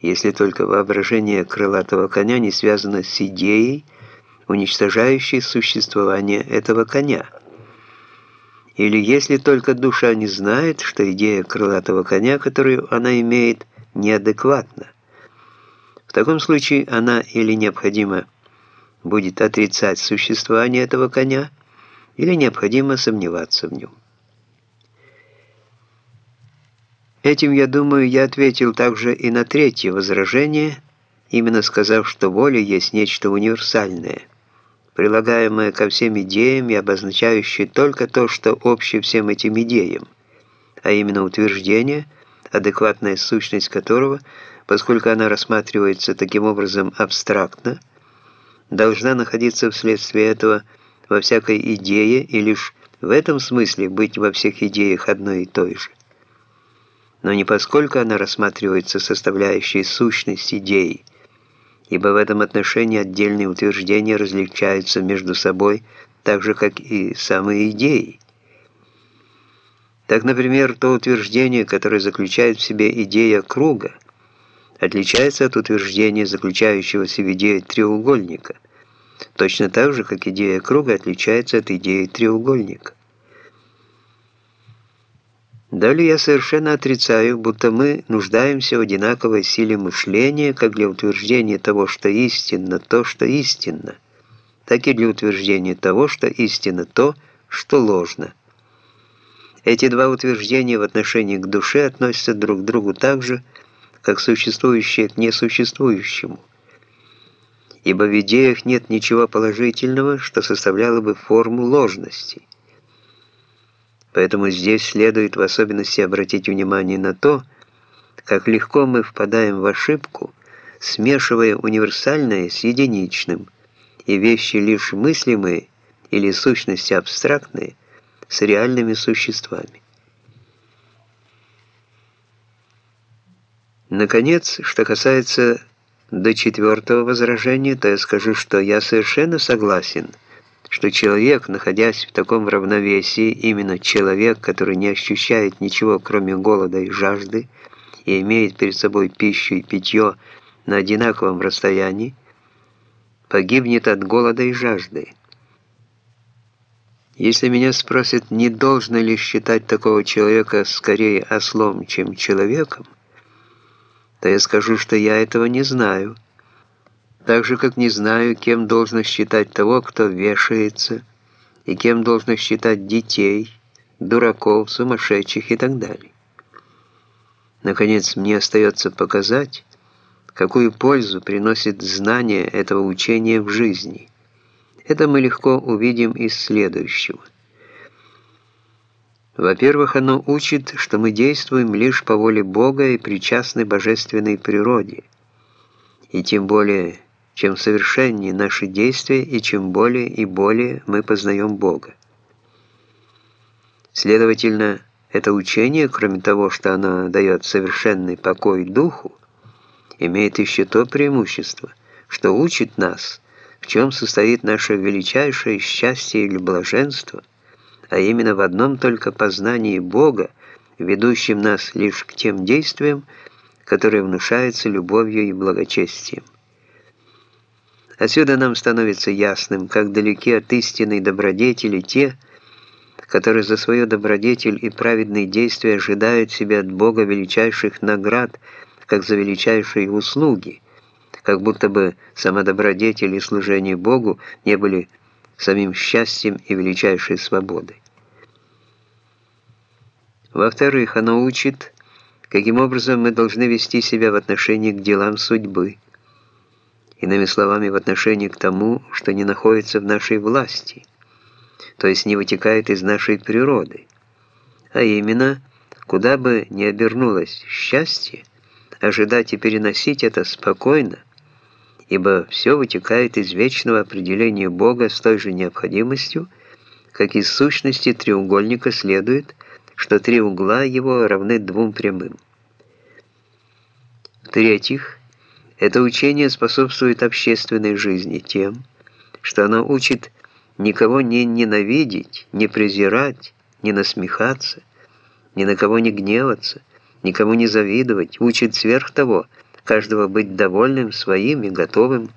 если только воображение крылатого коня не связано с идеей, уничтожающей существование этого коня. Или если только душа не знает, что идея крылатого коня, которую она имеет, неадекватна. В таком случае она или необходимо будет отрицать существование этого коня, или необходимо сомневаться в нем. Этим, я думаю, я ответил также и на третье возражение, именно сказав, что воля есть нечто универсальное, прилагаемое ко всем идеям и обозначающее только то, что общее всем этим идеям, а именно утверждение, адекватная сущность которого, поскольку она рассматривается таким образом абстрактно, должна находиться вследствие этого во всякой идее и лишь в этом смысле быть во всех идеях одной и той же но не поскольку она рассматривается составляющей сущность идеи, ибо в этом отношении отдельные утверждения различаются между собой так же, как и самые идеи. Так, например, то утверждение, которое заключает в себе идея круга, отличается от утверждения, заключающегося в идее треугольника, точно так же, как идея круга отличается от идеи треугольника. Далее я совершенно отрицаю, будто мы нуждаемся в одинаковой силе мышления, как для утверждения того, что истинно то, что истинно, так и для утверждения того, что истинно то, что ложно. Эти два утверждения в отношении к душе относятся друг к другу так же, как существующее к несуществующему. Ибо в идеях нет ничего положительного, что составляло бы форму ложности. Поэтому здесь следует в особенности обратить внимание на то, как легко мы впадаем в ошибку, смешивая универсальное с единичным, и вещи лишь мыслимые или сущности абстрактные с реальными существами. Наконец, что касается до четвертого возражения, то я скажу, что я совершенно согласен – что человек, находясь в таком равновесии, именно человек, который не ощущает ничего, кроме голода и жажды, и имеет перед собой пищу и питье на одинаковом расстоянии, погибнет от голода и жажды. Если меня спросят, не должно ли считать такого человека скорее ослом, чем человеком, то я скажу, что я этого не знаю – так же, как не знаю, кем должно считать того, кто вешается, и кем должно считать детей, дураков, сумасшедших и так далее. Наконец, мне остается показать, какую пользу приносит знание этого учения в жизни. Это мы легко увидим из следующего. Во-первых, оно учит, что мы действуем лишь по воле Бога и причастны божественной природе, и тем более чем совершеннее наши действия и чем более и более мы познаем Бога. Следовательно, это учение, кроме того, что оно дает совершенный покой духу, имеет еще то преимущество, что учит нас, в чем состоит наше величайшее счастье или блаженство, а именно в одном только познании Бога, ведущем нас лишь к тем действиям, которые внушаются любовью и благочестием. Отсюда нам становится ясным, как далеки от истинной добродетели те, которые за свою добродетель и праведные действия ожидают себе от Бога величайших наград, как за величайшие услуги, как будто бы сама добродетель и служение Богу не были самим счастьем и величайшей свободой. Во-вторых, оно учит, каким образом мы должны вести себя в отношении к делам судьбы, иными словами, в отношении к тому, что не находится в нашей власти, то есть не вытекает из нашей природы, а именно, куда бы ни обернулось счастье, ожидать и переносить это спокойно, ибо все вытекает из вечного определения Бога с той же необходимостью, как из сущности треугольника следует, что три угла его равны двум прямым. В-третьих, это учение способствует общественной жизни тем, что оно учит никого не ненавидеть, не презирать, не насмехаться, ни на кого не гневаться, никому не завидовать, учит сверх того, каждого быть довольным своим и готовым